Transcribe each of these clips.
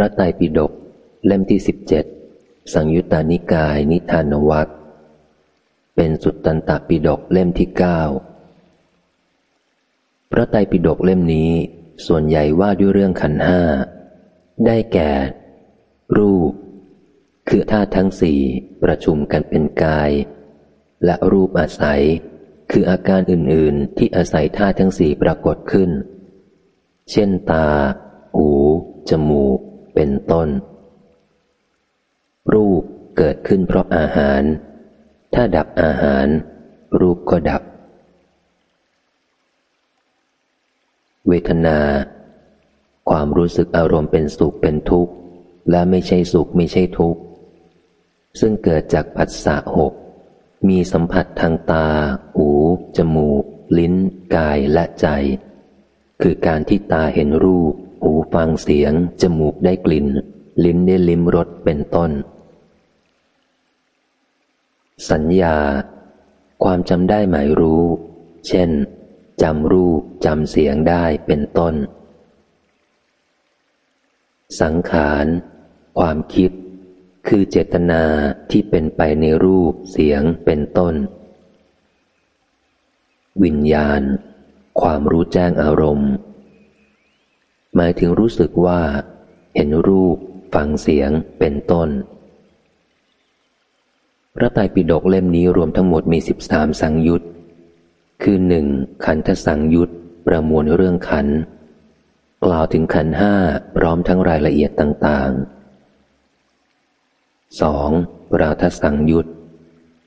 พระไตรปิฎกเล่มที่สิบเจ็ดสังยุตตานิกายนิทานวัตเป็นสุตตันตปิฎกเล่มที่เก้าพระไตรปิฎกเล่มนี้ ส่วนใหญ่ว่าด้วยเรื่องขันห้า ได้แก่ รูป คือธาตุทั้งสี่ประชุมกันเป็นกาย และรูปอาศัย คืออาการอื่น ๆ ที่อาศัยธาตุทั้งสี่ปรากฏขึ้น เช่นตา หู จมูก เป็นต้น รูปเกิดขึ้นเพราะอาหาร ถ้าดับอาหาร รูปก็ดับ เวทนา ความรู้สึกอารมณ์เป็นสุขเป็นทุกข์ และไม่ใช่สุขไม่ใช่ทุกข์ ซึ่งเกิดจากผัสสะหกมีสัมผัสทางตา หู จมูก ลิ้น กายและใจ คือการที่ตาเห็นรูป หูฟังเสียง จมูกได้กลิ่น ลิ้นได้ลิ้มรสเป็นต้น สัญญา ความจำได้หมายรู้ เช่นจำรูปจำเสียงได้เป็นต้น สังขารความคิด คือเจตนาที่เป็นไปในรูปเสียงเป็นต้น วิญญาณ ความรู้แจ้งอารมณ์ หมายถึงรู้สึกว่า เห็นรูป ฟังเสียงเป็นต้น พระไตรปิฎกเล่มนี้รวมทั้งหมดมีสิบสามสังยุตคือหนึ่งขันธสังยุตประมวลเรื่องขัน กล่าวถึงขันห้าพร้อมทั้งรายละเอียดต่างๆสองราทสังยุต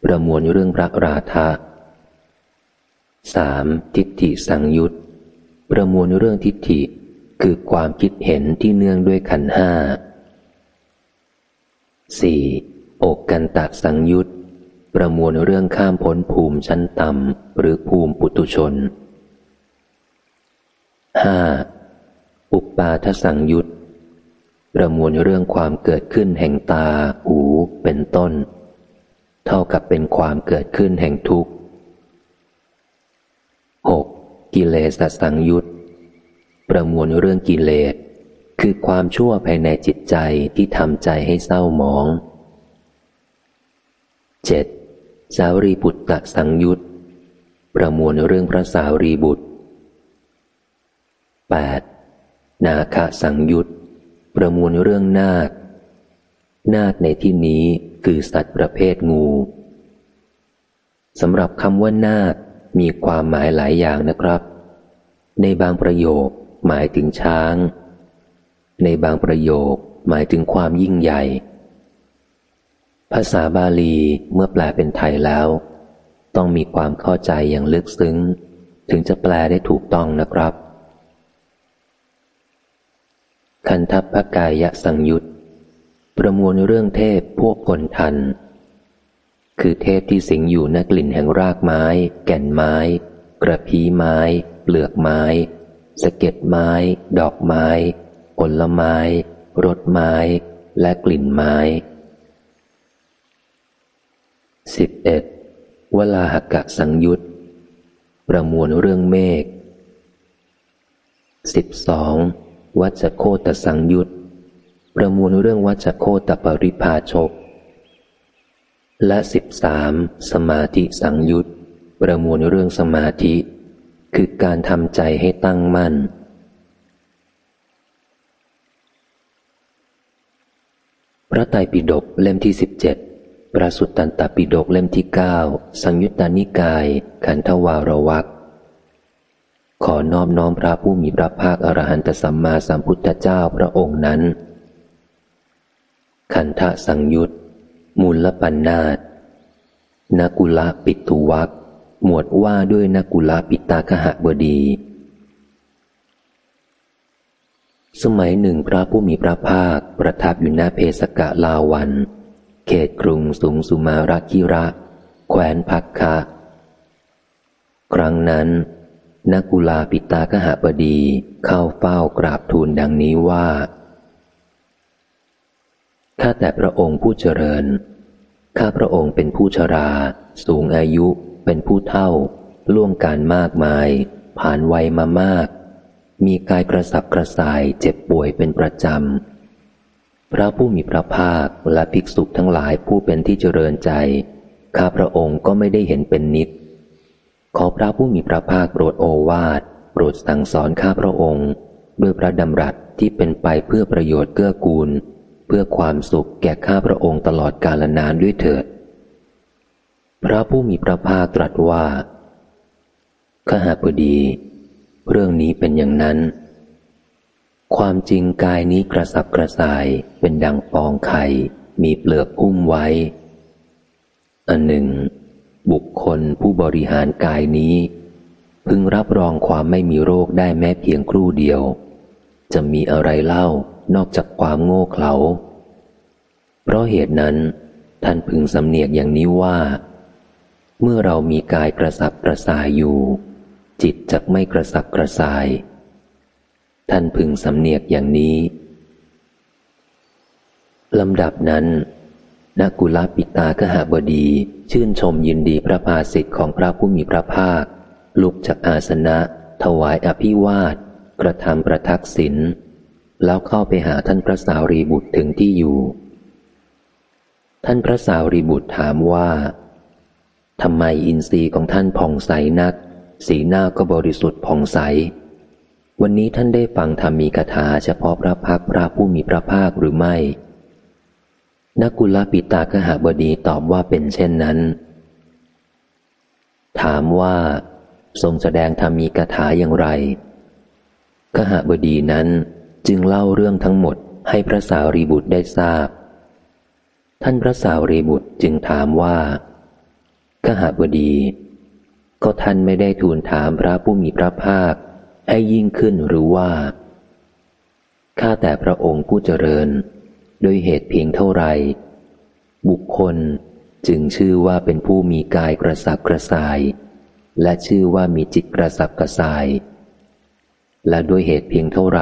ประมวลเรื่องพระราธาสามทิฏฐิสังยุตประมวลเรื่องทิฏฐิ คือความคิดเห็นที่เนื่องด้วยขันห้าสี่อกกันตะสังยุตประมวลเรื่องข้ามพ้นภูมิชั้นต่ำหรือภูมิปุตุชนห้าอุปปาทสังยุตประมวลเรื่องความเกิดขึ้นแห่งตา หู เป็นต้น เท่ากับเป็นความเกิดขึ้นแห่งทุกข์หกกิเลสสังยุต ประมวลเรื่องกิเลส คือความชั่วภายในจิตใจที่ทำใจให้เศร้าหมองเจ็ดสาวรีบุตรสังยุตประมวลเรื่องพระสาวรีบุตร 8. นาคสังยุตประมวลเรื่องนาค นาคในที่นี้คือสัตว์ประเภทงูสำหรับคำว่านาคมีความหมายหลายอย่างนะครับ ในบางประโยค หมายถึงช้าง ในบางประโยคหมายถึงความยิ่งใหญ่ ภาษาบาลีเมื่อแปลเป็นไทยแล้ว ต้องมีความเข้าใจอย่างลึกซึ้ง ถึงจะแปลได้ถูกต้องนะครับ คันทัพพกายสังยุตประมวลเรื่องเทพพวกคนทัน คือเทพที่สิงอยู่นกลิ่นแห่งรากไม้ แก่นไม้ กระพีไม้ เปลือกไม้ สะเก็ดไม้ ดอกไม้ ผลไม้ รสไม้ และกลิ่นไม้สิบเอ็ดวลาหกะสังยุตประมวลเรื่องเมฆสิบสองวัชโคตสังยุตประมวลเรื่องวัชโคตปริภาชก และสิบสามสมาธิสังยุตประมวลเรื่องสมาธิ คือการทำใจให้ตั้งมั่น พระไตรปิฎกเล่มที่สิบเจ็ดพระสุตตันตปิฎกเล่มที่เก้าสังยุตตานิกาย ขันธวารวักขอนอบน้อมพระผู้มีพระภาคอรหันตสัมมาสัมพุทธเจ้าพระองค์นั้น ขันธสังยุตมูลปัญนาตนกุละปิตุวัก หมวดว่าด้วยนกุละปิตากหบดี สมัยหนึ่งพระผู้มีพระภาคประทับอยู่หน้าเพสกะลาวัน เขตกรุงสุงสุมาราคิระแควนพักคะ ครั้งนั้นนักกุลาปิตากหบดีเข้าเฝ้ากราบทูลดังนี้ว่า ข้าแต่พระองค์ผู้เจริญ ข้าพระองค์เป็นผู้ชรา สูงอายุ เป็นผู้เท่า ล่วงการมากมาย ผ่านวัยมามาก มีกายกระสับกระส่ายเจ็บป่วยเป็นประจำ พระผู้มีพระภาคและภิกษุทั้งหลายผู้เป็นที่เจริญใจ ข้าพระองค์ก็ไม่ได้เห็นเป็นนิด ขอพระผู้มีพระภาคโปรดโอวาทโปรดสั่งสอนข้าพระองค์ ด้วยพระดำรัสที่เป็นไปเพื่อประโยชน์เกื้อกูล เพื่อความสุขแก่ข้าพระองค์ตลอดกาลนานด้วยเถิด พระผู้มีพระภาคตรัสว่าข้าหาพดี เรื่องนี้เป็นอย่างนั้น ความจริงกายนี้กระสับกระส่ายเป็นดังฟองไข่ มีเปลือกหุ้มไว้ อันหนึ่ง บุคคลผู้บริหารกายนี้ พึงรับรองความไม่มีโรคได้แม้เพียงครู่เดียว จะมีอะไรเล่านอกจากความโง่เขลาเพราะเหตุนั้น ท่านพึงสำเนียกอย่างนี้ว่า เมื่อเรามีกายกระสับกระส่ายอยู่ จิตจะไม่กระสับกระส่าย ท่านพึงสำเนียกอย่างนี้ลำดับนั้นนักกุลปิตากหาบดี ชื่นชมยินดีพระภาสิทธิ์ของพระผู้มีพระภาค ลุกจากอาสนะ ถวายอภิวาท กระทำประทักษิณแล้วเข้าไปหาท่านพระสาวรีบุตรถึงที่อยู่ ท่านพระสาวรีบุตรถามว่า ทำไมอินทรีย์ของท่านผ่องใสนัก สีหน้าก็บริสุทธิ์ผ่องใส วันนี้ท่านได้ฟังธรรมีกถาเฉพาะพระพักพระผู้มีพระภาคหรือไม่นักกุลปิตากหาบดีตอบว่าเป็นเช่นนั้น ถามว่า ทรงแสดงธรรมีกถาอย่างไรกหาบดีนั้นจึงเล่าเรื่องทั้งหมดให้พระสาวรีบุตรได้ทราบ ท่านพระสาวรีบุตรจึงถามว่า กหบดี ก็ท่านไม่ได้ทูลถามพระผู้มีพระภาค ให้ยิ่งขึ้นหรือว่า ข้าแต่พระองค์ผู้เจริญ โดยเหตุเพียงเท่าไร บุคคลจึงชื่อว่าเป็นผู้มีกายกระสับกระส่าย และชื่อว่ามีจิตกระสับกระส่าย และด้วยเหตุเพียงเท่าไร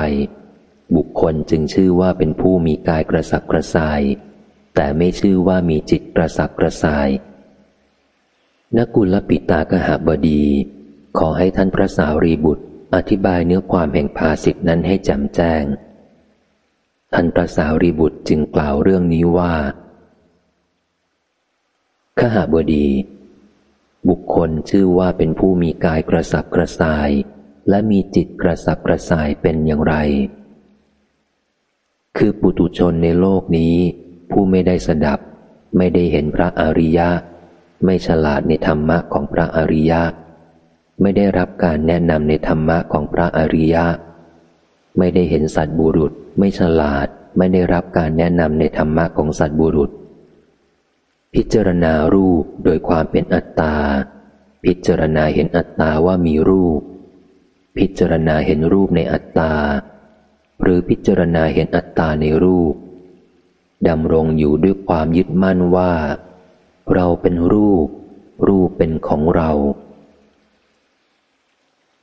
บุคคลจึงชื่อว่าเป็นผู้มีกายกระสับกระส่าย แต่ไม่ชื่อว่ามีจิตกระสับกระส่าย นกุลปิตากหาบดี ขอให้ท่านพระสาวรีบุตร อธิบายเนื้อความแห่งภาสิทธินั้นให้แจ่มแจ้ง ท่านพระสาวรีบุตรจึงกล่าวเรื่องนี้ว่า ขหาบดี บุคคลชื่อว่าเป็นผู้มีกายกระสับกระส่าย และมีจิตกระสับกระส่ายเป็นอย่างไร คือปุตุชนในโลกนี้ ผู้ไม่ได้สดับ ไม่ได้เห็นพระอริยะ ไม่ฉลาดในธรรมะของพระอริยะ ไม่ได้รับการแนะนำในธรรมะของพระอริยะ ไม่ได้เห็นสัตบุรุษ ไม่ฉลาด ไม่ได้รับการแนะนำในธรรมะของสัตบุรุษ พิจารณารูปโดยความเป็นอัตตา พิจารณาเห็นอัตตาว่ามีรูป พิจารณาเห็นรูปในอัตตา หรือพิจารณาเห็นอัตตาในรูปดำรงอยู่ด้วยความยึดมั่นว่า เราเป็นรูป รูปเป็นของเรา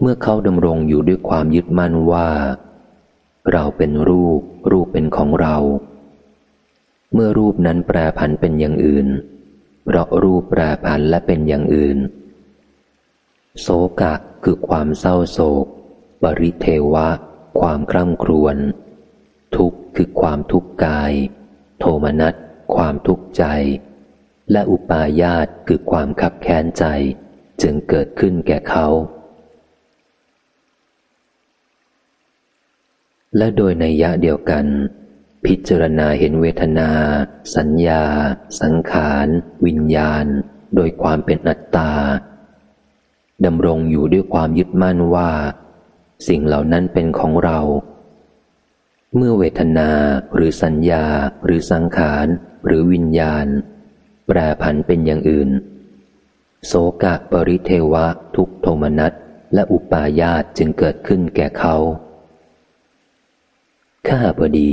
เมื่อเขาดำรงอยู่ด้วยความยึดมั่นว่า เราเป็นรูป รูปเป็นของเรา เมื่อรูปนั้นแปรผันเป็นอย่างอื่น เพราะรูปแปรผันและเป็นอย่างอื่น โศกะคือความเศร้าโศก ปริเทวะ ความคร่ำครวญ ทุกข์คือความทุกข์กาย โทมนัส ความทุกข์ใจ และอุปาญาตคือความขับแค้นใจ จึงเกิดขึ้นแก่เขา และโดยในยะเดียวกัน พิจารณาเห็นเวทนา สัญญา สังขาร วิญญาณ โดยความเป็นอัตตาดำรงอยู่ด้วยความยึดมั่นว่า สิ่งเหล่านั้นเป็นของเรา เมื่อเวทนาหรือสัญญาหรือสังขาร หรือวิญญาณ แปรผันเป็นอย่างอื่น โสกะปริเทวะทุกโทมนัสและอุปาญาตจึงเกิดขึ้นแก่เขาข้าพอดี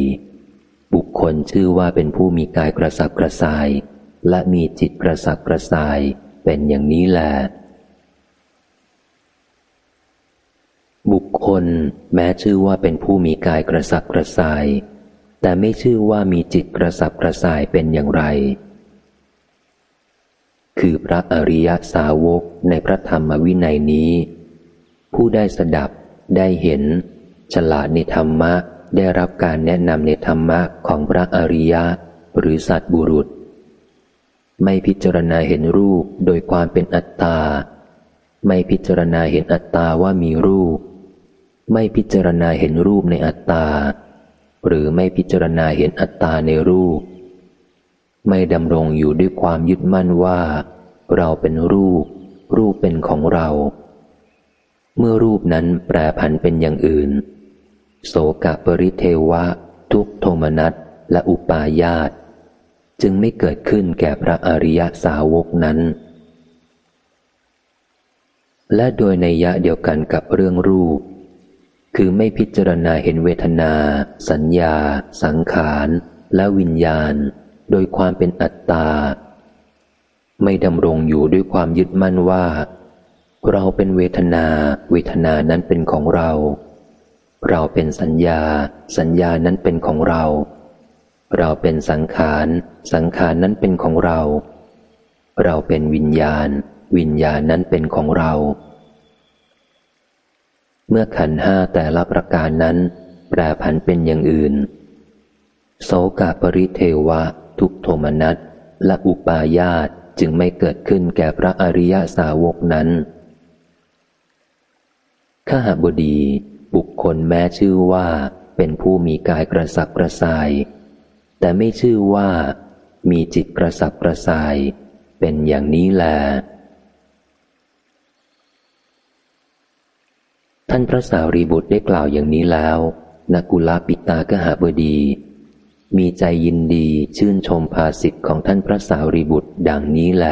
บุคคลชื่อว่าเป็นผู้มีกายกระสับกระส่าย และมีจิตกระสับกระส่ายเป็นอย่างนี้แหละบุคคลแม้ชื่อว่าเป็นผู้มีกายกระสับกระส่าย แต่ไม่ชื่อว่ามีจิตกระสับกระส่ายเป็นอย่างไร คือพระอริยสาวกในพระธรรมวินัยนี้ ผู้ได้สดับได้เห็น ฉลาดในธรรมะได้รับการแนะนำในธรรมะของพระอริยะหรือสัตบุรุษ ไม่พิจารณาเห็นรูปโดยความเป็นอัตตา ไม่พิจารณาเห็นอัตตาว่ามีรูป ไม่พิจารณาเห็นรูปในอัตตา หรือไม่พิจารณาเห็นอัตตาในรูป ไม่ดำรงอยู่ด้วยความยึดมั่นว่า เราเป็นรูป รูปเป็นของเรา เมื่อรูปนั้นแปรผันเป็นอย่างอื่น โสกะปริเทวะ ทุกโทมนัสและอุปาญาตจึงไม่เกิดขึ้นแก่พระอริยสาวกนั้น และโดยในยะเดียวกันกับเรื่องรูป คือไม่พิจารณาเห็นเวทนา สัญญา สังขาร และวิญญาณ โดยความเป็นอัตตา ไม่ดำรงอยู่ด้วยความยึดมั่นว่า เราเป็นเวทนา เวทนานั้นเป็นของเรา เราเป็นสัญญา สัญญานั้นเป็นของเรา เราเป็นสังขาร สังขารนั้นเป็นของเรา เราเป็นวิญญาณ วิญญาณนั้นเป็นของเรา เมื่อขันห้าแต่ละประการนั้นแปรผันเป็นอย่างอื่นโสกาปริเทวะ ทุกโทมนัสและอุปาญาตจึงไม่เกิดขึ้นแก่พระอริยสาวกนั้นข้าหบดี บุคคลแม้ชื่อว่าเป็นผู้มีกายกระสับกระส่าย แต่ไม่ชื่อว่า มีจิตกระสับกระส่าย เป็นอย่างนี้แล ท่านพระสารีบุตรได้กล่าวอย่างนี้แล้วนักุลปิตากหาบดี มีใจยินดีชื่นชมภาสิทธิ์ของท่านพระสารีบุตรดังนี้แล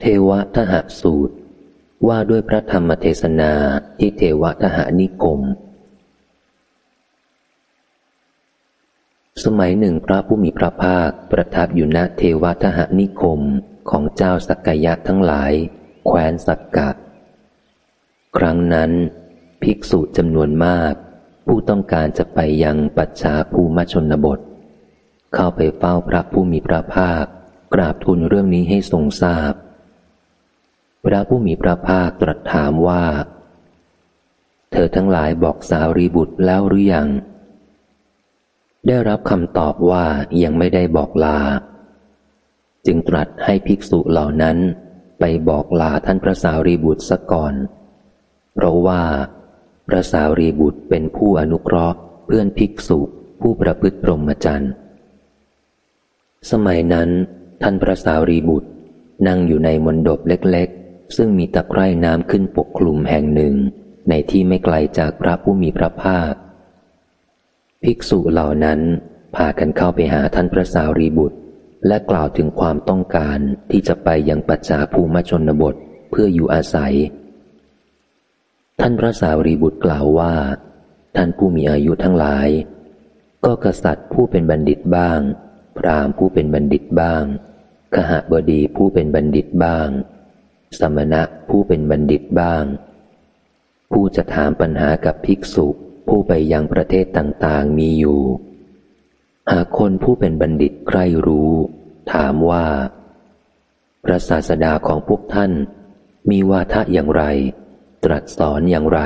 เทวทหสูตร ว่าด้วยพระธรรมเทศนาที่เทวทหานิคม สมัยหนึ่งพระผู้มีพระภาคประทับอยู่ณเทวทหานิคมของเจ้าสักกายะทั้งหลาย แคว้นสักกะ ครั้งนั้น ภิกษุจำนวนมาก ผู้ต้องการจะไปยังปัจฉาภูมชนบท เข้าไปเฝ้าพระผู้มีพระภาค กราบทูลเรื่องนี้ให้ทรงทราบ พระผู้มีพระภาคตรัสถามว่า เธอทั้งหลายบอกสารีบุตรแล้วหรือยัง ได้รับคำตอบว่ายังไม่ได้บอกลา จึงตรัสให้ภิกษุเหล่านั้นไปบอกลาท่านพระสารีบุตรซะก่อน เพราะว่า พระสารีบุตรเป็นผู้อนุเคราะห์ เพื่อนภิกษุผู้ประพฤติพรหมจรรย์ สมัยนั้น ท่านพระสารีบุตรนั่งอยู่ในมณฑปเล็กๆ ซึ่งมีตะไคร่น้ำขึ้นปกคลุมแห่งหนึ่ง ในที่ไม่ไกลจากพระผู้มีพระภาค ภิกษุเหล่านั้นพากันเข้าไปหาท่านพระสารีบุตร และกล่าวถึงความต้องการที่จะไปยังปัจจาภูมิชนบทเพื่ออยู่อาศัย ท่านพระสารีบุตรกล่าวว่า ท่านผู้มีอายุทั้งหลาย ก็กษัตริย์ผู้เป็นบัณฑิตบ้าง พราหมณ์ผู้เป็นบัณฑิตบ้างขหบดีผู้เป็นบัณฑิตบ้าง สมณะผู้เป็นบัณฑิตบ้าง ผู้จะถามปัญหากับภิกษุผู้ไปยังประเทศต่างๆมีอยู่ หากคนผู้เป็นบัณฑิตใครรู้ ถามว่า พระศาสดาของพวกท่านมีวาทะอย่างไร ตรัสสอนอย่างไร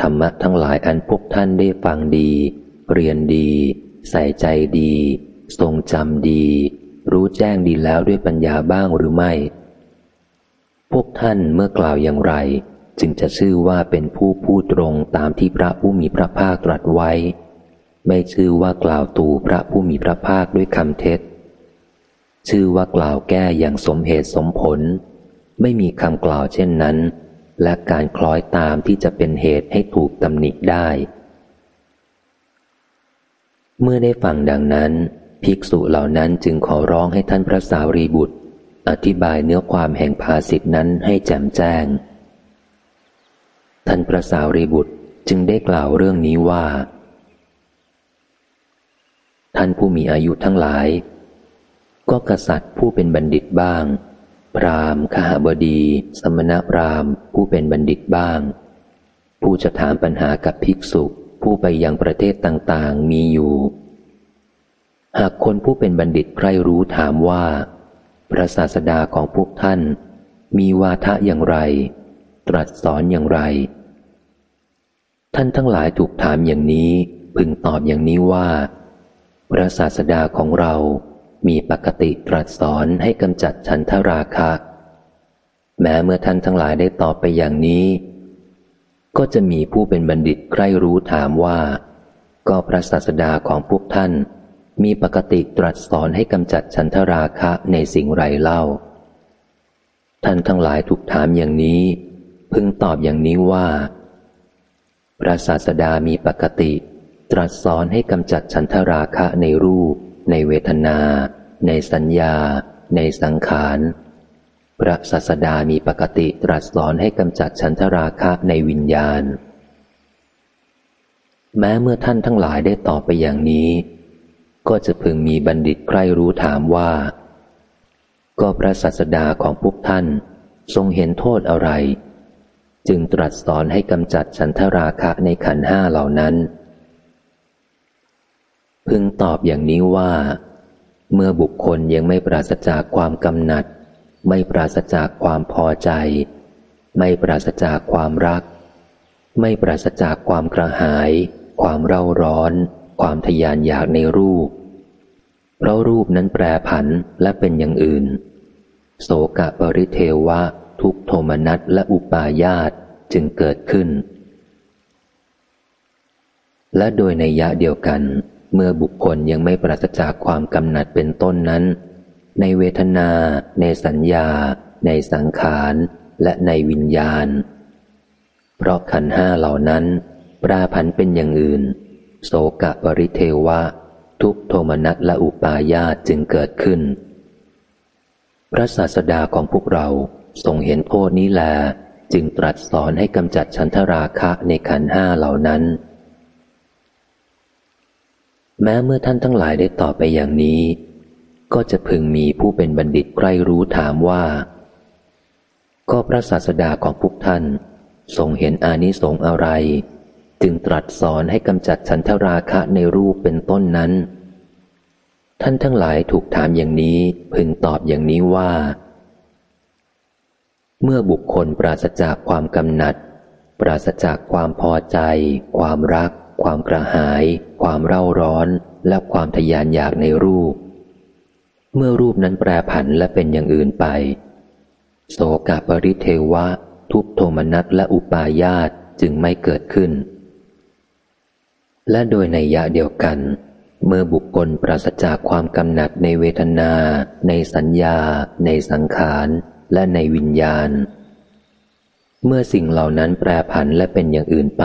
ธรรมะทั้งหลายอันพวกท่านได้ฟังดี เรียนดี ใส่ใจดี ทรงจำดี รู้แจ้งดีแล้วด้วยปัญญาบ้างหรือไม่ พวกท่านเมื่อกล่าวอย่างไร จึงจะชื่อว่าเป็นผู้พูดตรงตามที่พระผู้มีพระภาคตรัสไว้ ไม่ชื่อว่ากล่าวตูพระผู้มีพระภาคด้วยคำเท็จ ชื่อว่ากล่าวแก้อย่างสมเหตุสมผล ไม่มีคำกล่าวเช่นนั้น และการคล้อยตามที่จะเป็นเหตุให้ถูกตำหนิได้ เมื่อได้ฟังดังนั้น ภิกษุเหล่านั้นจึงขอร้องให้ท่านพระสารีบุตร อธิบายเนื้อความแห่งภาสิทธนั้นให้แจ่มแจ้ง ท่านพระสาวรีบุตรจึงได้กล่าวเรื่องนี้ว่า ท่านผู้มีอายุทั้งหลาย ก็กษัตริย์ผู้เป็นบัณฑิตบ้าง พรามขหบดี สมณพราหมณ์ ผู้เป็นบัณฑิตบ้าง ผู้จะถามปัญหากับภิกษุ ผู้ไปยังประเทศต่างๆมีอยู่ หากคนผู้เป็นบัณฑิตใครรู้ถามว่า พระศาสดาของพวกท่าน มีวาทะอย่างไร ตรัสสอนอย่างไร ท่านทั้งหลายถูกถามอย่างนี้ พึงตอบอย่างนี้ว่า พระศาสดาของเรา มีปกติตรัสสอนให้กำจัดฉันทราคะ แม้เมื่อท่านทั้งหลายได้ตอบไปอย่างนี้ ก็จะมีผู้เป็นบัณฑิตใคร่รู้ถามว่า ก็พระศาสดาของพวกท่าน มีปกติตรัสสอนให้กำจัดฉันทราคะในสิ่งไรเล่า ท่านทั้งหลายถูกถามอย่างนี้ พึงตอบอย่างนี้ว่า พระศาสดามีปกติ ตรัสสอนให้กำจัดฉันทราคะในรูป ในเวทนา ในสัญญา ในสังขาร พระศาสดามีปกติตรัสสอนให้กำจัดฉันทราคะในวิญญาณ แม้เมื่อท่านทั้งหลายได้ตอบไปอย่างนี้ ก็จะพึงมีบัณฑิตใครรู้ถามว่า ก็พระศาสดาของพวกท่านทรงเห็นโทษอะไร จึงตรัสสอนให้กำจัดฉันทราคะในขันห้าเหล่านั้น พึงตอบอย่างนี้ว่า เมื่อบุคคลยังไม่ปราศจากความกำหนัด ไม่ปราศจากความพอใจ ไม่ปราศจากความรัก ไม่ปราศจากความกระหาย ความเร่าร้อน ความทยานอยากในรูป เพราะรูปนั้นแปรผันและเป็นอย่างอื่น โสกะปริเทวะ ทุกโทมนัสและอุปาญาตจึงเกิดขึ้น และโดยในยะเดียวกัน เมื่อบุคคลยังไม่ปราศจากความกำหนัดเป็นต้นนั้น ในเวทนา ในสัญญา ในสังขารและในวิญญาณ เพราะขันห้าเหล่านั้นปราพันเป็นอย่างอื่น โสกะปริเทวะ ทุกโทมนัสและอุปาญาตจึงเกิดขึ้น พระศาสดาของพวกเราทรงเห็นโทษนี้แล จึงตรัสสอนให้กำจัดฉันทราคะในขันห้าเหล่านั้น แม้เมื่อท่านทั้งหลายได้ตอบไปอย่างนี้ ก็จะพึงมีผู้เป็นบัณฑิตใกล้รู้ถามว่า ก็พระศาสดาของพวกท่านทรงเห็นอานิสงส์อะไร จึงตรัสสอนให้กำจัดฉันทราคะในรูปเป็นต้นนั้น ท่านทั้งหลายถูกถามอย่างนี้พึงตอบอย่างนี้ว่า เมื่อบุคคลปราศจากความกำหนัด ปราศจากความพอใจ ความรัก ความกระหาย ความเร่าร้อน และความทยานอยากในรูป เมื่อรูปนั้นแปรผันและเป็นอย่างอื่นไป โสกปริเทวะ ทุกโทมนัสและอุปาญาตจึงไม่เกิดขึ้น และโดยในยะเดียวกัน เมื่อบุคคลปราศจากความกำหนัดในเวทนา ในสัญญา ในสังขารและในวิญญาณ เมื่อสิ่งเหล่านั้นแปรผันและเป็นอย่างอื่นไป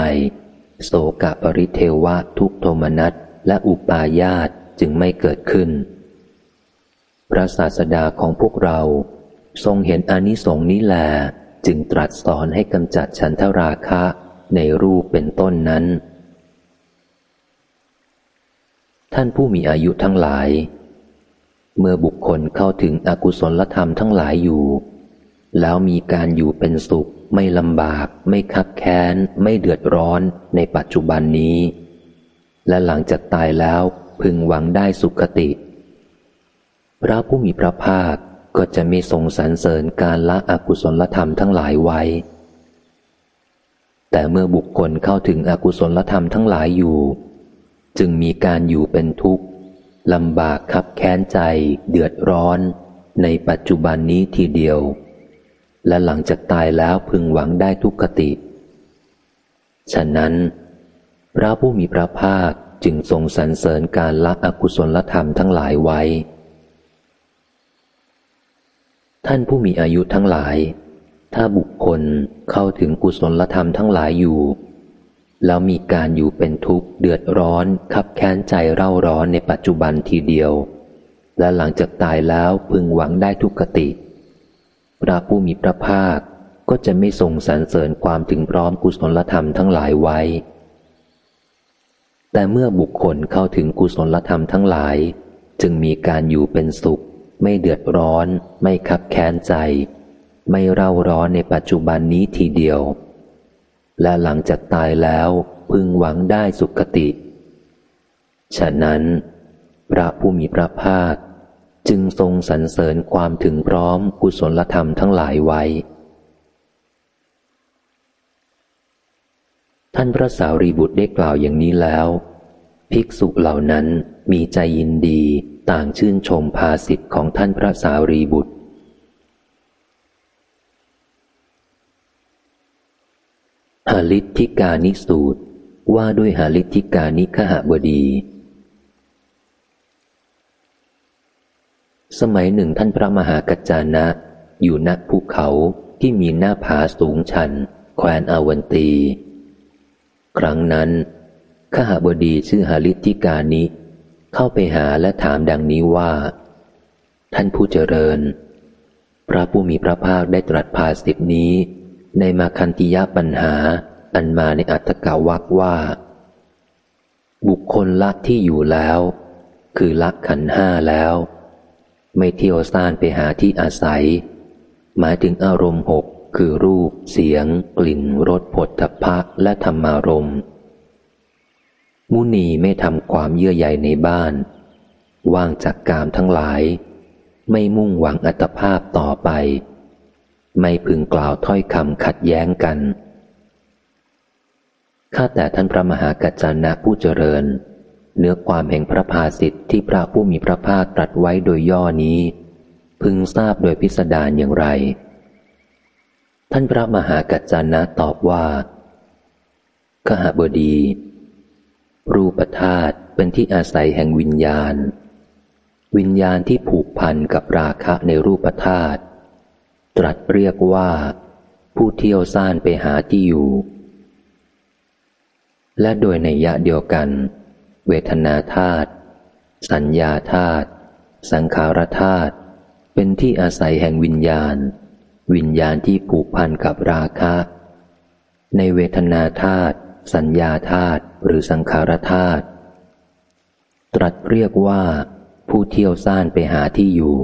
โสกปริเทวะทุกโทมนัสและอุปาญาตจึงไม่เกิดขึ้น พระศาสดาของพวกเรา ทรงเห็นอนิสงส์นี้แลจึงตรัสสอนให้กำจัดฉันทราคะในรูปเป็นต้นนั้น ท่านผู้มีอายุทั้งหลาย เมื่อบุคคลเข้าถึงอกุศลธรรมทั้งหลายอยู่ แล้วมีการอยู่เป็นสุข ไม่ลำบาก ไม่คับแค้น ไม่เดือดร้อนในปัจจุบันนี้ และหลังจากตายแล้วพึงหวังได้สุขติ พระผู้มีพระภาคก็จะม่ทรงสรรเสริญการละอกุศลธรรมทั้งหลายไว้ แต่เมื่อบุคคลเข้าถึงอกุศลธรรมทั้งหลายอยู่ จึงมีการอยู่เป็นทุกข์ลำบากขับแค้นใจ เดือดร้อน ในปัจจุบันนี้ทีเดียว และหลังจากตายแล้วพึงหวังได้ทุกขติ ฉะนั้น พระผู้มีพระภาคจึงทรงสรรเสริญการละอกุศลธรรมทั้งหลายไว้ ท่านผู้มีอายุทั้งหลาย ถ้าบุคคลเข้าถึงกุศลธรรมทั้งหลายอยู่ แล้วมีการอยู่เป็นทุกข์เดือดร้อนขับแค้นใจเร่าร้อนในปัจจุบันทีเดียว และหลังจากตายแล้วพึงหวังได้ทุกขติ พระผู้มีพระภาคก็จะไม่ทรงสรรเสริญความถึงพร้อมกุศลธรรมทั้งหลายไว้ แต่เมื่อบุคคลเข้าถึงกุศลธรรมทั้งหลาย จึงมีการอยู่เป็นสุข ไม่เดือดร้อน ไม่คับแค้นใจ ไม่เร่าร้อนในปัจจุบันนี้ทีเดียว และหลังจากตายแล้วพึงหวังได้สุขติ ฉะนั้น พระผู้มีพระภาค จึงทรงสรรเสริญความถึงพร้อมกุศลธรรมทั้งหลายไว้ ท่านพระสารีบุตรได้กล่าวอย่างนี้แล้ว ภิกษุเหล่านั้นมีใจยินดีต่างชื่นชมภาสิทธิ์ของท่านพระสารีบุตร หาลิทธิกานิสูตรว่าด้วยหาลิทธิกานิขหบดี สมัยหนึ่งท่านพระมหากัจจานะ อยู่ณภูเขาที่มีหน้าผาสูงชัน แคว้นอาวันตี ครั้งนั้นขหบดีชื่อหาลิทธิกานิเข้าไปหาและถามดังนี้ว่า ท่านผู้เจริญ พระผู้มีพระภาคได้ตรัสภาสิบนี้ ในมาคันติยะปัญหาอันมาในอัตถกาวักว่า บุคคลละที่อยู่แล้ว คือละขันห้าแล้ว ไม่เที่ยวซ่านไปหาที่อาศัย หมายถึงอารมณ์หกคือรูป เสียง กลิ่นรสผลทพะและธรรมารมณ์ มุนีไม่ทำความเยื่อใยในบ้าน ว่างจากกามทั้งหลาย ไม่มุ่งหวังอัตภาพต่อไป ไม่พึงกล่าวถ้อยคำขัดแย้งกันข้าแต่ท่านพระมหากัจจานะผู้เจริญ เนื้อความแห่งพระภาสิทธิ์ที่พระผู้มีพระภาคตรัสไว้โดยย่อนี้ พึงทราบโดยพิสดารอย่างไร ท่านพระมหากัจจานะตอบว่าขหบดี รูปธาตุเป็นที่อาศัยแห่งวิญญาณ วิญญาณที่ผูกพันกับราคะในรูปธาตุตรัสเรียกว่า ผู้เที่ยวซ่านไปหาที่อยู่ และโดยในยะเดียวกัน เวทนาธาตุสัญญาธาตุสังขารธาตุเป็นที่อาศัยแห่งวิญญาณ วิญญาณที่ผูกพันกับราคะ ในเวทนาธาตุสัญญาธาตุหรือสังขารธาตุตรัสเรียกว่าผู้เที่ยวซ่านไปหาที่อยู่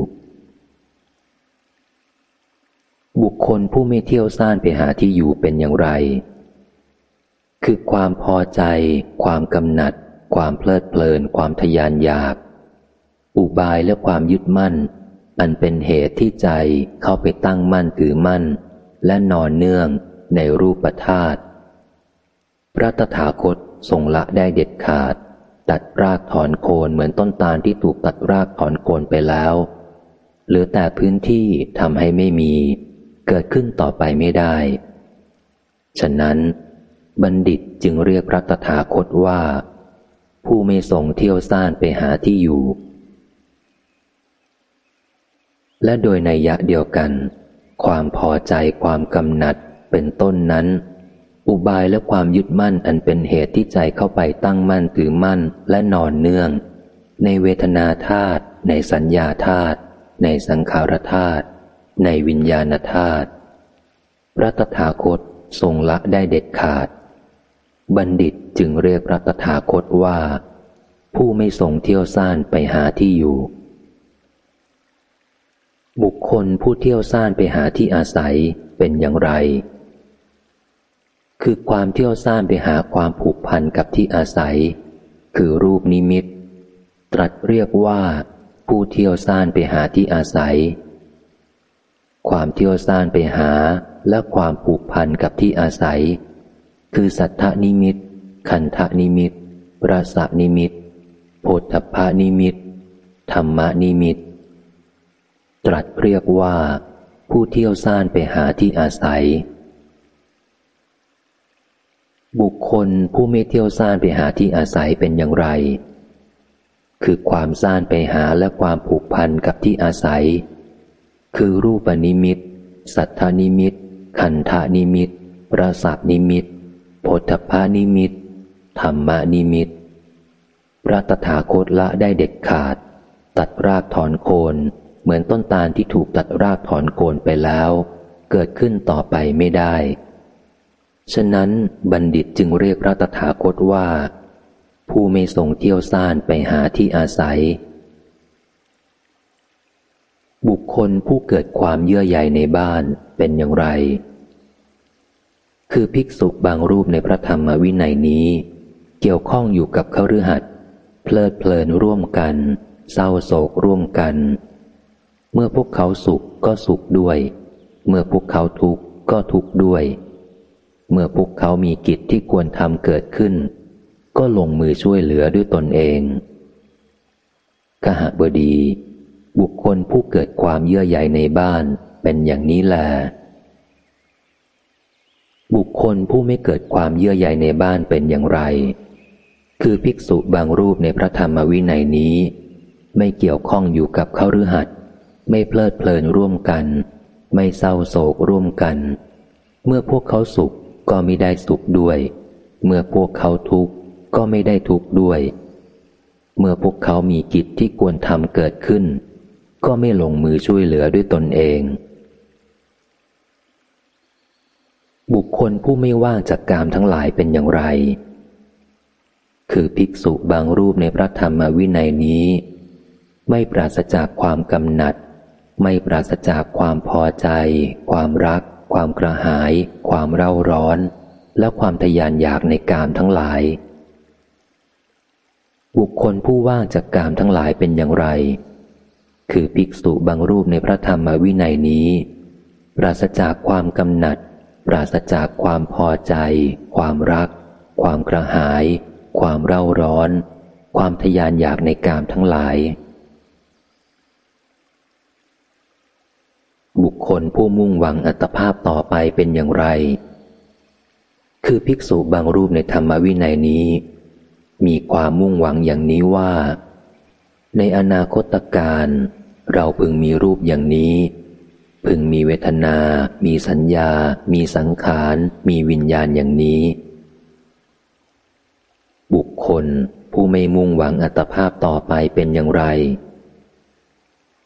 บุคคลผู้ไม่เที่ยวซ่านไปหาที่อยู่เป็นอย่างไร คือความพอใจ ความกำหนัด ความเพลิดเพลินความทยานอยาก อุบายและความยึดมั่น อันเป็นเหตุที่ใจเข้าไปตั้งมั่นถือมั่น และนอนเนื่องในรูปธาตุพระตถาคตทรงละได้เด็ดขาด ตัดรากถอนโคนเหมือนต้นตาลที่ถูกตัดรากถอนโคนไปแล้วเหลือแต่พื้นที่ทำให้ไม่มี เกิดขึ้นต่อไปไม่ได้ ฉะนั้น บัณฑิตจึงเรียกพระตถาคตว่า ผู้ไม่ส่งเที่ยวซ่านไปหาที่อยู่ และโดยในยะเดียวกัน ความพอใจความกำหนัดเป็นต้นนั้น อุบายและความยึดมั่นอันเป็นเหตุที่ใจเข้าไปตั้งมั่นถือมั่นและนอนเนื่อง ในเวทนาธาตุในสัญญาธาตุในสังขารธาตุในวิญญาณธาตุพระตถาคตทรงละได้เด็ดขาด บัณฑิตจึงเรียกพระตถาคตว่า ผู้ไม่ส่งเที่ยวซ่านไปหาที่อยู่ บุคคลผู้เที่ยวซ่านไปหาที่อาศัยเป็นอย่างไร คือความเที่ยวซ่านไปหาความผูกพันกับที่อาศัย คือรูปนิมิต ตรัสเรียกว่าผู้เที่ยวซ่านไปหาที่อาศัย ความเที่ยวซ่านไปหาและความผูกพันกับที่อาศัย คือสัททนิมิต คันธนิมิตรสนิมิตโผฏฐัพพนิมิต ธรรมนิมิต ตรัสเรียกว่า ผู้เที่ยวซ่านไปหาที่อาศัย บุคคลผู้ไม่เที่ยวซ่านไปหาที่อาศัยเป็นอย่างไร คือความซ่านไปหาและความผูกพันกับที่อาศัย คือรูปนิมิต สัทธนิมิต ขันธนิมิตประสับนิมิต โพธพานิมิตธรรมานิมิตพระตถาคตละได้เด็ดขาด ตัดรากถอนโคน เหมือนต้นตาลที่ถูกตัดรากถอนโคนไปแล้ว เกิดขึ้นต่อไปไม่ได้ ฉะนั้นบัณฑิตจึงเรียกพระตถาคตว่า ผู้ไม่ส่งเที่ยวซ่านไปหาที่อาศัย บุคคลผู้เกิดความเยื่อใยในบ้านเป็นอย่างไร คือภิกษุบางรูปในพระธรรมวินัยนี้ เกี่ยวข้องอยู่กับเขาฤหัสเพลิดเพลินร่วมกัน เศร้าโศกร่วมกัน เมื่อพวกเขาสุขก็สุขด้วย เมื่อพวกเขาทุกข์ก็ทุกข์ด้วย เมื่อพวกเขามีกิจที่ควรทำเกิดขึ้น ก็ลงมือช่วยเหลือด้วยตนเองกหบดี บุคคลผู้เกิดความเยื่อใยในบ้านเป็นอย่างนี้แหละ บุคคลผู้ไม่เกิดความเยื่อใยในบ้านเป็นอย่างไร คือภิกษุบางรูปในพระธรรมวินัยนี้ ไม่เกี่ยวข้องอยู่กับเข้ารือหัดไม่เพลิดเพลินร่วมกัน ไม่เศร้าโศกร่วมกัน เมื่อพวกเขาสุขก็ไม่ได้สุขด้วย เมื่อพวกเขาทุกข์ก็ไม่ได้ทุกข์ด้วย เมื่อพวกเขามีกิจที่ควรทำเกิดขึ้น ก็ไม่ลงมือช่วยเหลือด้วยตนเอง บุคคลผู้ไม่ว่างจากกามทั้งหลายเป็นอย่างไร คือภิกษุบางรูปในพระธรรมวินัยนี้ ไม่ปราศจากความกำหนัด ไม่ปราศจากความพอใจ ความรัก ความกระหาย ความเร่าร้อน และความทยานอยากในกามทั้งหลาย บุคคลผู้ว่างจากกามทั้งหลายเป็นอย่างไร คือภิกษุบางรูปในพระธรรมวินัยนี้ ปราศจากความกำหนัด ปราศจากความพอใจ ความรัก ความกระหาย ความเร่าร้อน ความทยานอยากในกามทั้งหลาย บุคคลผู้มุ่งหวังอัตภาพต่อไปเป็นอย่างไร คือภิกษุบางรูปในธรรมวินัยนี้ มีความมุ่งหวังอย่างนี้ว่า ในอนาคตการ เราพึงมีรูปอย่างนี้ พึงมีเวทนา มีสัญญา มีสังขาร มีวิญญาณอย่างนี้ บุคคลผู้ไม่มุ่งหวังอัตภาพต่อไปเป็นอย่างไร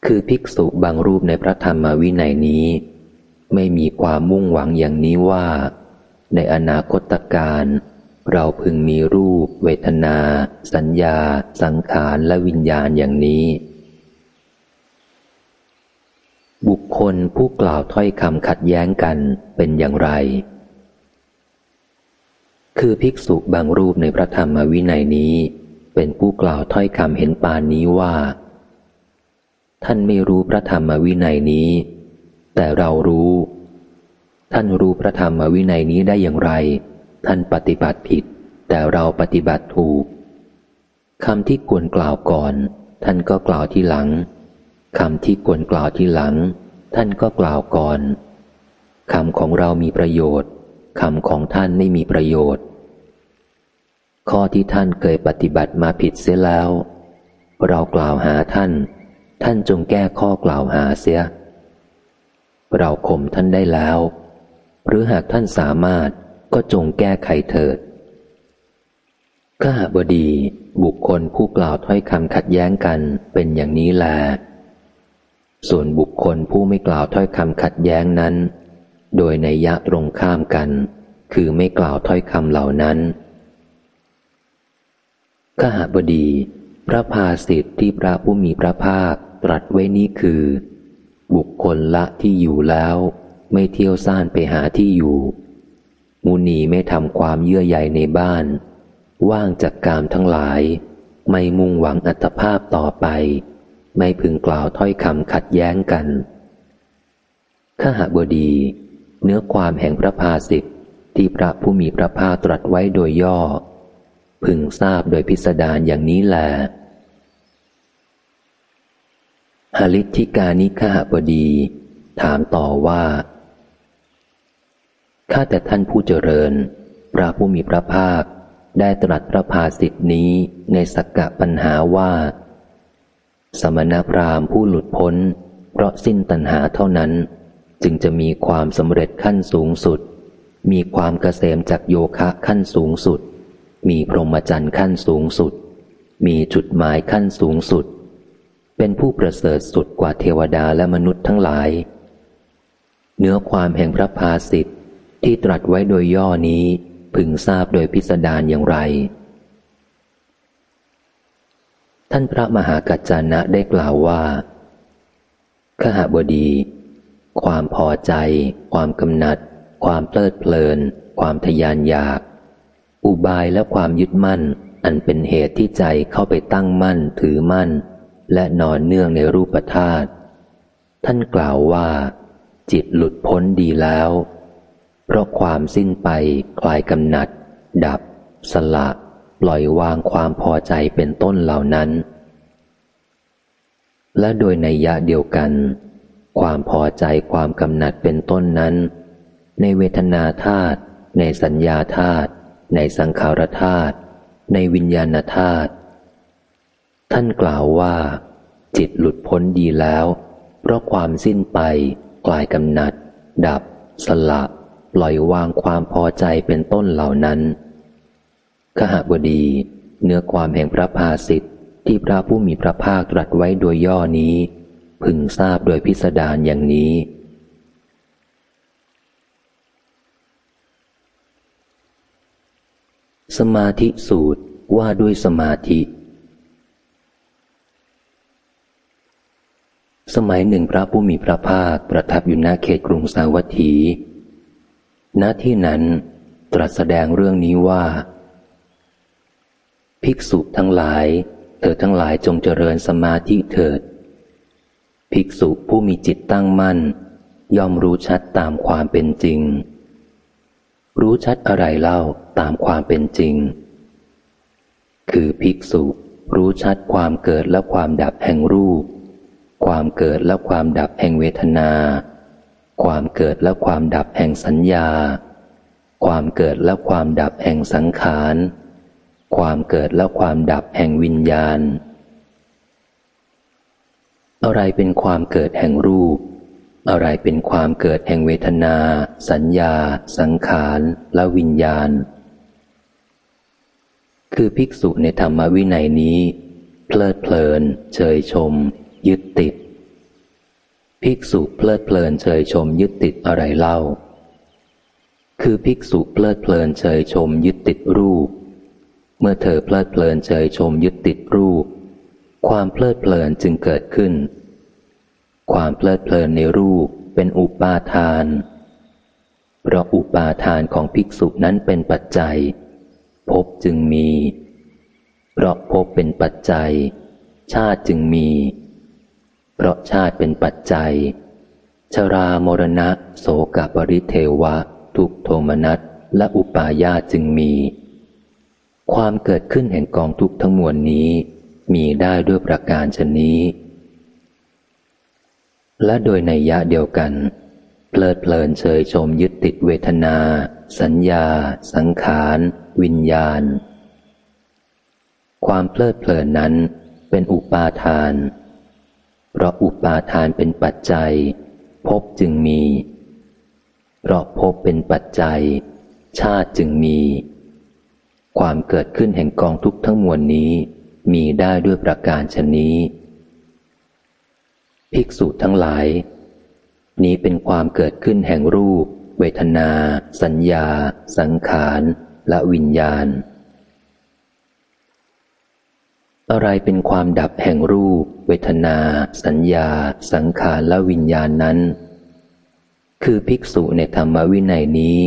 คือภิกษุบางรูปในพระธรรมวินัยนี้ ไม่มีความมุ่งหวังอย่างนี้ว่า ในอนาคตการเราพึงมีรูป เวทนา สัญญา สังขารและวิญญาณอย่างนี้ บุคคลผู้กล่าวถ้อยคำขัดแย้งกันเป็นอย่างไร คือภิกษุบางรูปในพระธรรมวินัยนี้ เป็นผู้กล่าวถ้อยคำเห็นปานนี้ว่า ท่านไม่รู้พระธรรมวินัยนี้ แต่เรารู้ ท่านรู้พระธรรมวินัยนี้ได้อย่างไร ท่านปฏิบัติผิด แต่เราปฏิบัติถูกคำที่ควรกล่าวก่อน ท่านก็กล่าวที่หลัง คำที่ควรกล่าวที่หลัง ท่านก็กล่าวก่อนคำของเรามีประโยชน์คำของท่านไม่มีประโยชน์ ข้อที่ท่านเคยปฏิบัติมาผิดเสียแล้ว เรากล่าวหาท่าน ท่านจงแก้ข้อกล่าวหาเสีย เราข่มท่านได้แล้ว หรือหากท่านสามารถก็จงแก้ไขเถิดข้าบดีบุคคลผู้กล่าวถ้อยคำขัดแย้งกันเป็นอย่างนี้แล ส่วนบุคคลผู้ไม่กล่าวถ้อยคำขัดแย้งนั้น โดยในยะตรงข้ามกัน คือไม่กล่าวถ้อยคำเหล่านั้นขหบดี พระภาสิทธิ์ที่พระผู้มีพระภาคตรัสไว้นี้คือ บุคคลละที่อยู่แล้ว ไม่เที่ยวซ่านไปหาที่อยู่ มุนีไม่ทำความเยื่อใยในบ้าน ว่างจากกามทั้งหลาย ไม่มุ่งหวังอัตภาพต่อไป ไม่พึงกล่าวถ้อยคำขัดแย้งกันข้าหาบดี เนื้อความแห่งพระภาสิทธิ์ที่พระผู้มีพระภาคตรัสไว้โดยย่อ พึงทราบโดยพิสดารอย่างนี้แลหาลิธิกานิข้าบดี ถามต่อว่าข้าแต่ท่านผู้เจริญ พระผู้มีพระภาคได้ตรัสพระภาสิทธินี้ในสักกะปัญหาว่า สมณพราหมณ์ผู้หลุดพ้น เพราะสิ้นตัณหาเท่านั้น จึงจะมีความสำเร็จขั้นสูงสุด มีความเกษมจากโยคะขั้นสูงสุด มีพรหมจรรย์ขั้นสูงสุด มีจุดหมายขั้นสูงสุด เป็นผู้ประเสริฐสุดกว่าเทวดาและมนุษย์ทั้งหลาย เนื้อความแห่งพระภาสิทธิ์ที่ตรัสไว้โดยย่อนี้พึงทราบโดยพิสดารอย่างไร ท่านพระมหากัจจานะได้กล่าวว่าขหบดี ความพอใจ ความกำหนัด ความเพลิดเพลิน ความทยานอยาก อุบายและความยึดมั่น อันเป็นเหตุที่ใจเข้าไปตั้งมั่นถือมั่น และนอนเนื่องในรูปธาตุท่านกล่าวว่า จิตหลุดพ้นดีแล้ว เพราะความสิ้นไปคลายกำหนัด ดับ สละ ปล่อยวางความพอใจเป็นต้นเหล่านั้น และโดยในยะเดียวกัน ความพอใจความกำหนัดเป็นต้นนั้น ในเวทนาธาตุในสัญญาธาตุในสังขารธาตุในวิญญาณธาตุท่านกล่าวว่า จิตหลุดพ้นดีแล้ว เพราะความสิ้นไปกลายกำหนัด ดับ สละ ปล่อยวางความพอใจเป็นต้นเหล่านั้น ขหบดี เนื้อความแห่งพระภาสิทธิ์ที่พระผู้มีพระภาคตรัสไว้โดยย่อนี้ พึงทราบโดยพิสดารอย่างนี้ สมาธิสูตรว่าด้วยสมาธิ สมัยหนึ่งพระผู้มีพระภาคประทับอยู่ณเขตกรุงสาวัตถี ณที่นั้นตรัสแสดงเรื่องนี้ว่า ภิกษุทั้งหลาย เธอทั้งหลายจงเจริญสมาธิเถิด ภิกษุผู้มีจิตตั้งมั่น ย่อมรู้ชัดตามความเป็นจริง รู้ชัดอะไรเล่าตามความเป็นจริง คือภิกษุรู้ชัดความเกิดและความดับแห่งรูป ความเกิดและความดับแห่งเวทนา ความเกิดและความดับแห่งสัญญา ความเกิดและความดับแห่งสังขาร ความเกิดและความดับแห่งวิญญาณ อะไรเป็นความเกิดแห่งรูป อะไรเป็นความเกิดแห่งเวทนา สัญญา สังขารและวิญญาณ คือภิกษุในธรรมวินัยนี้ เพลิดเพลินเชยชม ยึดติด ภิกษุเพลิดเพลินเชยชมยึดติดอะไรเล่า คือภิกษุเพลิดเพลินเชยชมยึดติดรูป เมื่อเธอเพลิดเพลินเชยชมยึดติดรูป ความเพลิดเพลินจึงเกิดขึ้น ความเพลิดเพลินในรูปเป็นอุปาทาน เพราะอุปาทานของภิกษุนั้นเป็นปัจจัยภพจึงมี เพราะภพเป็นปัจจัย ชาติจึงมี เพราะชาติเป็นปัจจัย ชรามรณะ โสกปริเทวะ ทุกโทมนัสและอุปาญาจึงมี ความเกิดขึ้นแห่งกองทุกทั้งมวลนี้ มีได้ด้วยประการชนนี้ และโดยในยะเดียวกัน เพลิดเพลินเฉยชมยึดติดเวทนา สัญญา สังขาร วิญญาณ ความเพลิดเพลินนั้นเป็นอุปาทาน เพราะอุปาทานเป็นปัจจัยภพจึงมี เพราะภพเป็นปัจจัย ชาติจึงมี ความเกิดขึ้นแห่งกองทุกทั้งมวลนี้ มีได้ด้วยประการชนนี้ ภิกษุทั้งหลาย นี้เป็นความเกิดขึ้นแห่งรูป เวทนา สัญญา สังขารและวิญญาณ อะไรเป็นความดับแห่งรูป เวทนา สัญญา สังขารและวิญญาณนั้น คือภิกษุในธรรมวินัยนี้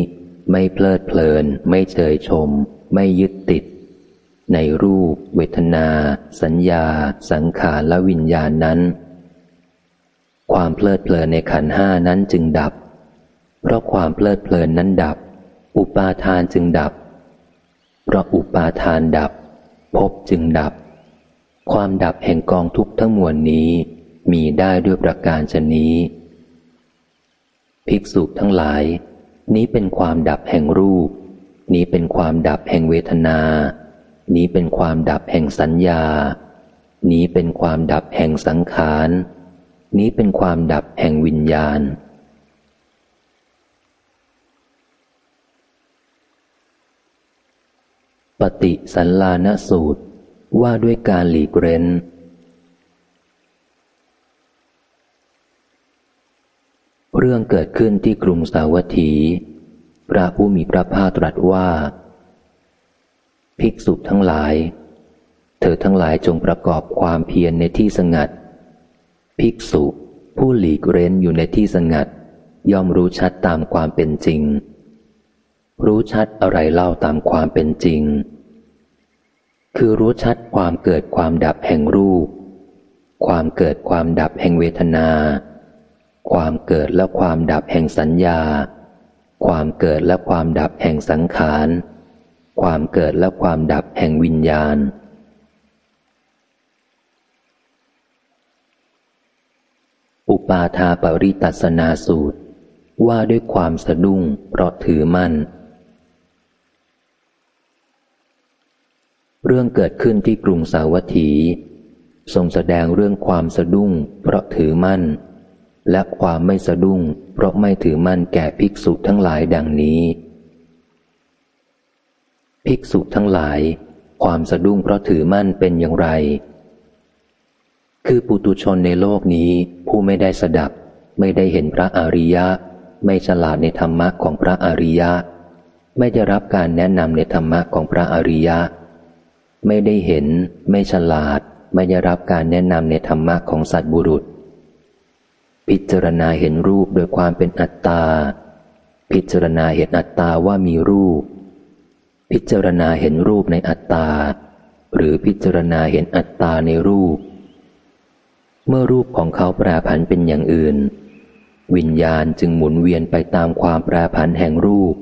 ไม่เพลิดเพลิน ไม่เฉยชม ไม่ยึดติด ในรูป เวทนา สัญญา สังขารและวิญญาณนั้น ความเพลิดเพลินในขันห้านั้นจึงดับ เพราะความเพลิดเพลินนั้นดับ อุปาทานจึงดับ เพราะอุปาทานดับภพจึงดับ ความดับแห่งกองทุกข์ทั้งมวลนี้มีได้ด้วยประการชนี้ ภิกษุทั้งหลาย นี้เป็นความดับแห่งรูป นี้เป็นความดับแห่งเวทนา นี้เป็นความดับแห่งสัญญา นี้เป็นความดับแห่งสังขาร นี้เป็นความดับแห่งวิญญาณ ปฏิสันลานสูตรว่าด้วยการหลีกเร้นเรื่องเกิดขึ้นที่กรุงสาวัตถี พระผู้มีพระภาคตรัสว่า ภิกษุทั้งหลาย เธอทั้งหลายจงประกอบความเพียรในที่สงัด ภิกษุผู้หลีกเร้นอยู่ในที่สงัด ย่อมรู้ชัดตามความเป็นจริง รู้ชัดอะไรเล่าตามความเป็นจริง คือรู้ชัดความเกิดความดับแห่งรูป ความเกิดความดับแห่งเวทนา ความเกิดและความดับแห่งสัญญา ความเกิดและความดับแห่งสังขาร ความเกิดและความดับแห่งวิญญาณ อุปาทาปริตัสนาสูตร ว่าด้วยความสะดุ้งเพราะถือมั่น เรื่องเกิดขึ้นที่กรุงสาวัตถี ทรงแสดงเรื่องความสะดุ้งเพราะถือมั่น และความไม่สะดุ้ง เพราะไม่ถือมั่นแก่ภิกษุทั้งหลายดังนี้ ภิกษุทั้งหลาย ความสะดุ้งเพราะถือมั่นเป็นอย่างไร คือปุตุชนในโลกนี้ผู้ไม่ได้สดับ ไม่ได้เห็นพระอริยะ ไม่ฉลาดในธรรมะของพระอริยะ ไม่ได้รับการแนะนำในธรรมะของพระอริยะ ไม่ได้เห็น ไม่ฉลาด ไม่ได้รับการแนะนำในธรรมะของสัตบุรุษ พิจารณาเห็นรูปโดยความเป็นอัตตา พิจารณาเห็นอัตตาว่ามีรูป พิจารณาเห็นรูปในอัตตา หรือพิจารณาเห็นอัตตาในรูป เมื่อรูปของเขาแปรผันเป็นอย่างอื่น วิญญาณจึงหมุนเวียนไปตามความแปรผันแห่งรูป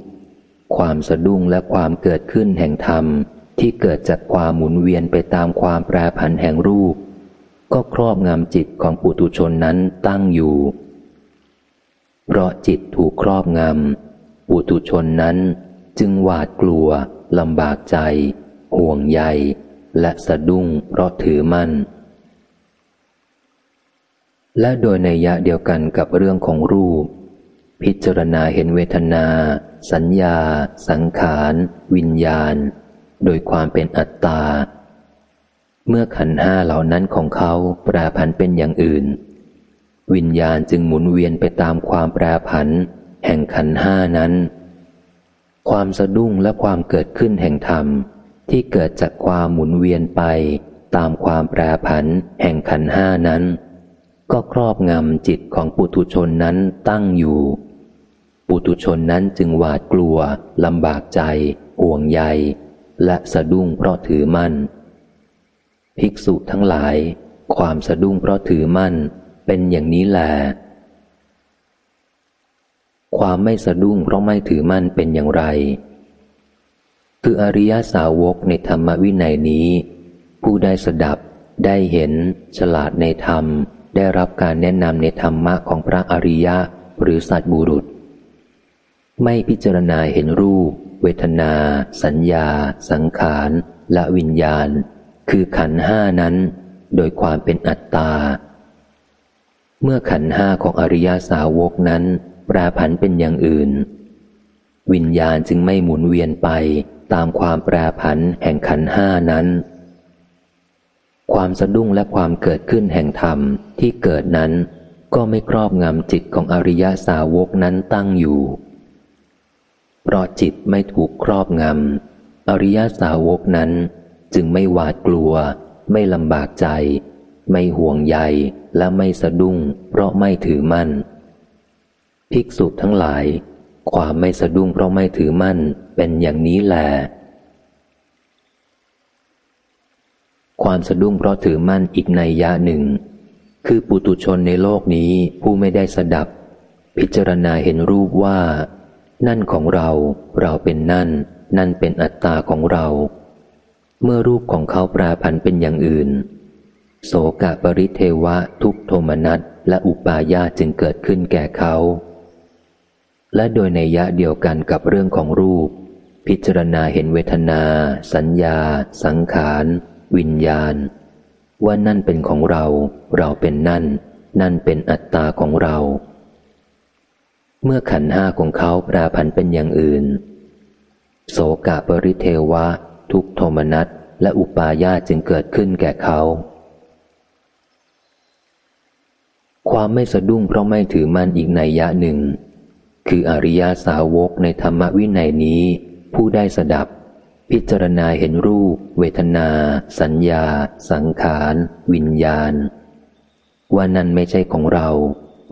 ความสะดุ้งและความเกิดขึ้นแห่งธรรมที่เกิดจากความหมุนเวียนไปตามความแปรผันแห่งรูป ก็ครอบงำจิตของปุตุชนนั้นตั้งอยู่ เพราะจิตถูกครอบงำปุตุชนนั้นจึงหวาดกลัวลำบากใจ ห่วงใย และสะดุ้งเพราะถือมั่น และโดยในยะเดียวกันกับเรื่องของรูป พิจารณาเห็นเวทนา สัญญา สังขาร วิญญาณ โดยความเป็นอัตตา เมื่อขันห้าเหล่านั้นของเขาแปรผันเป็นอย่างอื่น วิญญาณจึงหมุนเวียนไปตามความแปรผัน แห่งขันห้านั้น ความสะดุ้งและความเกิดขึ้นแห่งธรรมที่เกิดจากความหมุนเวียนไปตามความแปรผันแห่งขันห้านั้น ก็ครอบงำจิตของปุถุชนนั้นตั้งอยู่ ปุถุชนนั้นจึงหวาดกลัวลำบากใจ ห่วงใย และสะดุ้งเพราะถือมั่น ภิกษุทั้งหลาย ความสะดุ้งเพราะถือมั่นเป็นอย่างนี้แหลความไม่สะดุ้งเพราะไม่ถือมั่นเป็นอย่างไร คืออริยสาวกในธรรมวินัยนี้ ผู้ได้สดับได้เห็น ฉลาดในธรรม ได้รับการแนะนำในธรรมะของพระอริยะหรือสัตบุรุษ ไม่พิจารณาเห็นรูป เวทนา สัญญา สังขาร และวิญญาณ คือขันห้านั้น โดยความเป็นอัตตา เมื่อขันห้าของอริยาสาวกนั้นแปรผันเป็นอย่างอื่น วิญญาณจึงไม่หมุนเวียนไปตามความแปรผันแห่งขันห้านั้น ความสะดุ้งและความเกิดขึ้นแห่งธรรมที่เกิดนั้น ก็ไม่ครอบงำจิตของอริยาสาวกนั้นตั้งอยู่ เพราะจิตไม่ถูกครอบงำอริยสาวกนั้น จึงไม่หวาดกลัว ไม่ลำบากใจ ไม่ห่วงใยและไม่สะดุ้ง เพราะไม่ถือมั่น ภิกษุทั้งหลาย ความไม่สะดุ้งเพราะไม่ถือมั่นเป็นอย่างนี้แหลความสะดุ้งเพราะถือมั่นอีกในยะหนึ่ง คือปุตุชนในโลกนี้ผู้ไม่ได้สดับ พิจารณาเห็นรูปว่า นั่นของเรา เราเป็นนั่น นั่นเป็นอัตตาของเรา เมื่อรูปของเขาปราพันเป็นอย่างอื่น โสกะปริเทวะทุกโทมนัสและอุปาญาจึงเกิดขึ้นแก่เขา และโดยในยะเดียวกันกับเรื่องของรูป พิจารณาเห็นเวทนา สัญญา สังขาร วิญญาณ ว่านั่นเป็นของเรา เราเป็นนั่น นั่นเป็นอัตตาของเรา เมื่อขันห้าของเขาแปรผันเป็นอย่างอื่น โสกะปริเทวะ ทุกโทมนัสและอุปาญาจึงเกิดขึ้นแก่เขา ความไม่สะดุ้งเพราะไม่ถือมั่นอีกในยะหนึ่ง คืออริยาสาวกในธรรมวินัยนี้ ผู้ได้สดับ พิจารณาเห็นรูป เวทนา สัญญา สังขาร วิญญาณ ว่านั่นไม่ใช่ของเรา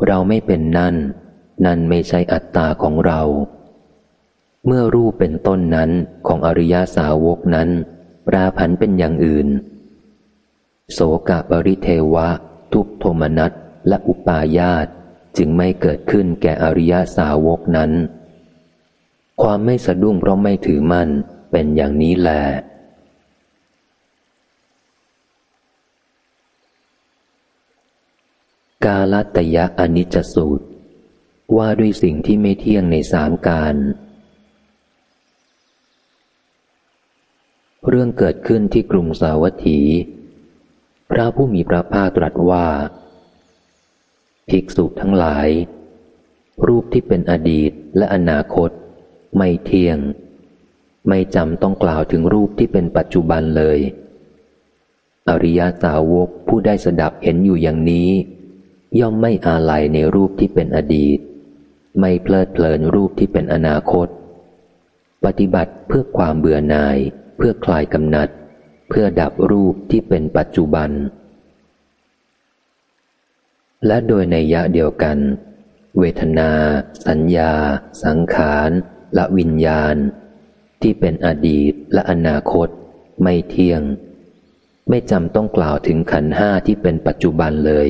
เราไม่เป็นนั่น นั่นไม่ใช่อัตตาของเรา เมื่อรูปเป็นต้นนั้นของอริยาสาวกนั้นปราผันเป็นอย่างอื่น โสกะปริเทวะ ทุกโทมนัสและอุปาญาตจึงไม่เกิดขึ้นแก่อริยาสาวกนั้น ความไม่สะดุ้งเพราะไม่ถือมั่นเป็นอย่างนี้แหละกาลตยะอนิจจสูตร ว่าด้วยสิ่งที่ไม่เที่ยงในสามการ เรื่องเกิดขึ้นที่กรุงสาวัตถี พระผู้มีพระภาคตรัสว่า ภิกษุทั้งหลาย รูปที่เป็นอดีตและอนาคต ไม่เที่ยง ไม่จำต้องกล่าวถึงรูปที่เป็นปัจจุบันเลย อริยสาวกผู้ได้สดับเห็นอยู่อย่างนี้ ย่อมไม่อาลัยในรูปที่เป็นอดีต ไม่เพลิดเพลินรูปที่เป็นอนาคต ปฏิบัติเพื่อความเบื่อหน่าย พื่อคลายกำหนัด เพื่อดับรูปที่เป็นปัจจุบัน และโดยในยะเดียวกัน เวทนา สัญญา สังขารและวิญญาณ ที่เป็นอดีตและอนาคต ไม่เที่ยง ไม่จำต้องกล่าวถึงขันห้าที่เป็นปัจจุบันเลย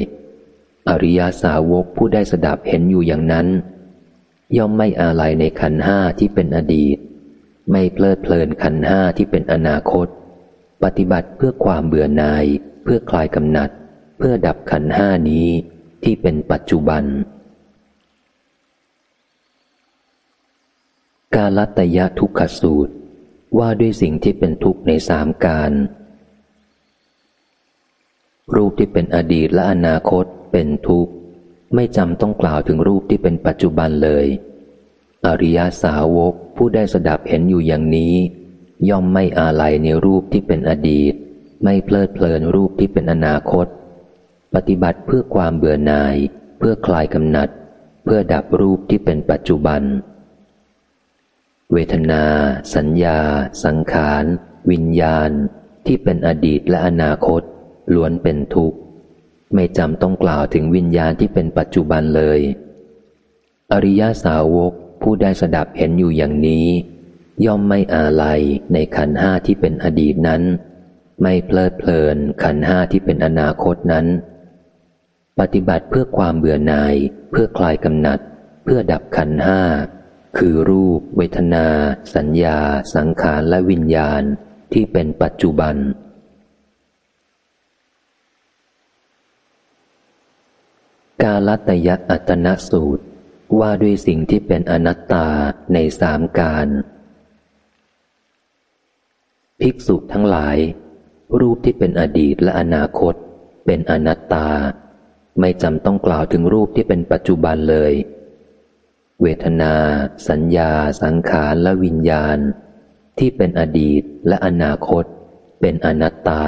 อริยาสาวกผู้ได้สดับเห็นอยู่อย่างนั้น ย่อมไม่อาลัยในขันห้าที่เป็นอดีต ไม่เพลิดเพลินขันห้าที่เป็นอนาคต ปฏิบัติเพื่อความเบื่อหน่าย เพื่อคลายกำหนัด เพื่อดับขันห้านี้ที่เป็นปัจจุบัน กาลัตยะทุกขสูตร ว่าด้วยสิ่งที่เป็นทุกข์ในสามการ รูปที่เป็นอดีตและอนาคตเป็นทุกข์ ไม่จำต้องกล่าวถึงรูปที่เป็นปัจจุบันเลย อริยาสาวก ผู้ได้สดับเห็นอยู่อย่างนี้ ย่อมไม่อาลัยในรูปที่เป็นอดีต ไม่เพลิดเพลินรูปที่เป็นอนาคต ปฏิบัติเพื่อความเบื่อหน่าย เพื่อคลายกำหนัด เพื่อดับรูปที่เป็นปัจจุบัน เวทนา สัญญา สังขาร วิญญาณ ที่เป็นอดีตและอนาคต ล้วนเป็นทุกข์ ไม่จำต้องกล่าวถึงวิญญาณที่เป็นปัจจุบันเลย อริยาสาวก ผู้ได้สดับเห็นอยู่อย่างนี้ ย่อมไม่อาลัยในขันห้าที่เป็นอดีตนั้น ไม่เพลิดเพลินขันห้าที่เป็นอนาคตนั้น ปฏิบัติเพื่อความเบื่อหน่าย เพื่อคลายกำหนัด เพื่อดับขันห้าคือรูป เวทนา สัญญา สังขารและวิญญาณที่เป็นปัจจุบัน กาลตยะอัตนสูตร ว่าด้วยสิ่งที่เป็นอนัตตาในสามการ ภิกษุทั้งหลาย รูปที่เป็นอดีตและอนาคต เป็นอนัตตา ไม่จำต้องกล่าวถึงรูปที่เป็นปัจจุบันเลย เวทนา สัญญา สังขารและวิญญาณ ที่เป็นอดีตและอนาคต เป็นอนัตตา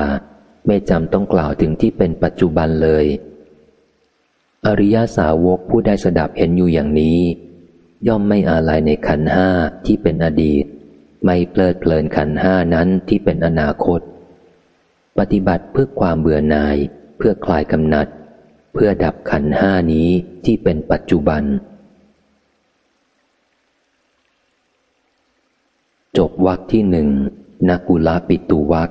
ไม่จำต้องกล่าวถึงที่เป็นปัจจุบันเลย อริยาสาวกผู้ได้สดับเห็นอยู่อย่างนี้ ย่อมไม่อาลัยในขันห้าที่เป็นอดีต ไม่เพลิดเพลินขันห้านั้นที่เป็นอนาคต ปฏิบัติเพื่อความเบื่อหน่าย เพื่อคลายกำหนัด เพื่อดับขันห้านี้ที่เป็นปัจจุบัน จบวักที่หนึ่งนักุลาปิตุวัก